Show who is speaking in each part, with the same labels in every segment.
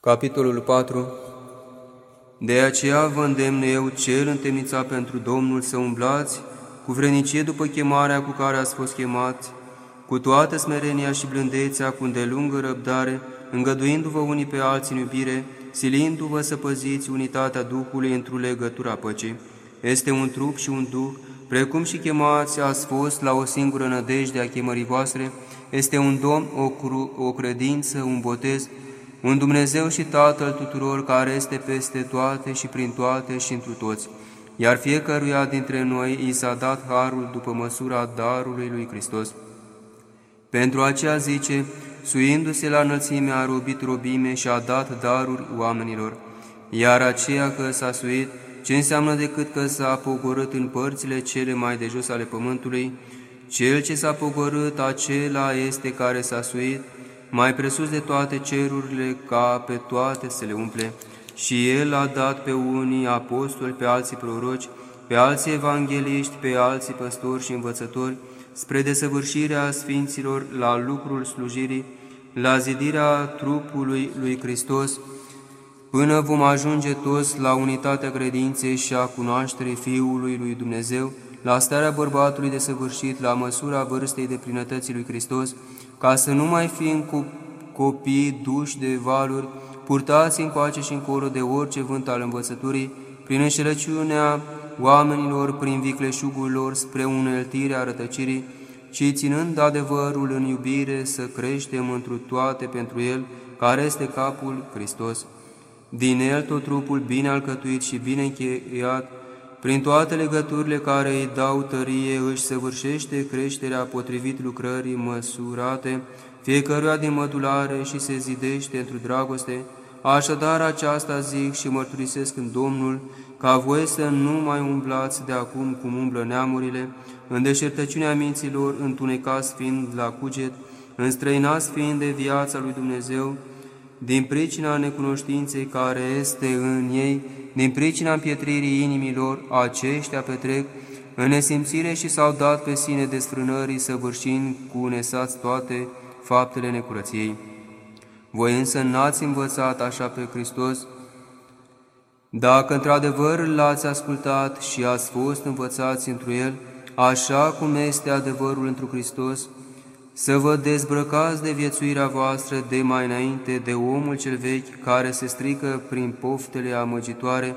Speaker 1: Capitolul 4 De aceea vă îndemn eu, cel întemnițat pentru Domnul, să umblați cu vrenicie după chemarea cu care ați fost chemați, cu toată smerenia și blândețea, cu îndelungă răbdare, îngăduindu-vă unii pe alții în iubire, silindu-vă să păziți unitatea Duhului într-o legătura păcii. Este un trup și un Duh, precum și chemați ați fost la o singură nădejde a chemării voastre, este un Domn, o, cru, o credință, un botez, un Dumnezeu și Tatăl tuturor care este peste toate și prin toate și întru toți, iar fiecăruia dintre noi i s-a dat harul după măsura darului lui Hristos. Pentru aceea zice, suindu-se la înălțime a robit robime și a dat daruri oamenilor, iar aceea că s-a suit, ce înseamnă decât că s-a pogorât în părțile cele mai de jos ale pământului, cel ce s-a pogorât, acela este care s-a suit, mai presus de toate cerurile, ca pe toate să le umple. Și El a dat pe unii apostoli, pe alții proroci, pe alții evangeliști, pe alții păstori și învățători, spre desăvârșirea Sfinților la lucrul slujirii, la zidirea trupului lui Hristos, până vom ajunge toți la unitatea credinței și a cunoașterii Fiului lui Dumnezeu, la starea bărbatului de săvârșit, la măsura vârstei de plinătății lui Hristos, ca să nu mai fim cu copii duși de valuri, purtați încoace și încolo de orice vânt al învățăturii, prin înșelăciunea oamenilor, prin vicleșugul lor spre uneltirea rătăcirii, ci ținând adevărul în iubire să creștem întru toate pentru El, care este capul Hristos. Din El tot trupul bine alcătuit și bine încheiat, prin toate legăturile care îi dau tărie, își săvârșește creșterea potrivit lucrării măsurate, fiecăruia din mădulare și se zidește într dragoste, așadar aceasta zic și mărturisesc în Domnul, ca voi să nu mai umblați de acum cum umblă neamurile, în deșertăciunea minților, întunecați fiind la cuget, înstrăinați fiind de viața lui Dumnezeu, din pricina necunoștinței care este în ei, din pricina împietririi inimilor, aceștia petrec în nesimțire și s-au dat pe sine desfrânării, săvârșind cu nesați toate faptele necurăției. Voi însă n-ați învățat așa pe Hristos, dacă într-adevăr l-ați ascultat și ați fost învățați întru El, așa cum este adevărul întru Hristos, să vă dezbrăcați de viețuirea voastră de mai înainte de omul cel vechi care se strică prin poftele amăgitoare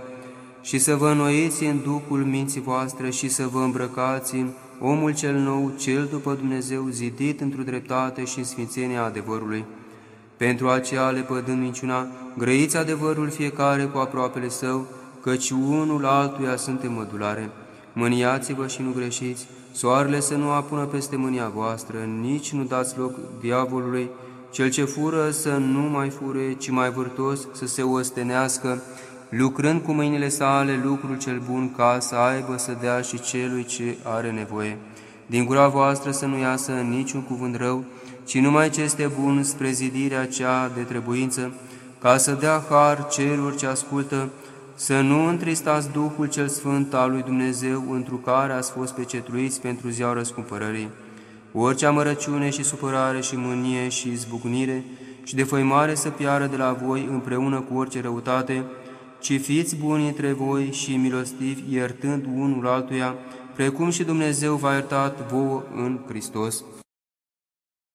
Speaker 1: și să vă înnoiți în Duhul minții voastre și să vă îmbrăcați în omul cel nou, cel după Dumnezeu, zidit într-o dreptate și în sfințenia adevărului. Pentru aceea, lepădând minciuna, grăiți adevărul fiecare cu aproapele său, căci unul altuia suntem mădulare. Mâniați-vă și nu greșiți, soarele să nu apună peste mânia voastră, nici nu dați loc diavolului, cel ce fură să nu mai fure, ci mai vârtos să se ostenească, lucrând cu mâinile sale lucrul cel bun ca să aibă să dea și celui ce are nevoie. Din gura voastră să nu iasă niciun cuvânt rău, ci numai ce este bun spre zidirea cea de trebuință, ca să dea har celor ce ascultă, să nu întristați Duhul cel Sfânt al lui Dumnezeu, întru care ați fost pecetluiți pentru ziua răscumpărării. Orice amărăciune și supărare și mânie și zbucnire și de făimare să piară de la voi împreună cu orice răutate, ci fiți buni între voi și milostivi, iertând unul altuia, precum și Dumnezeu v-a iertat vouă în Hristos.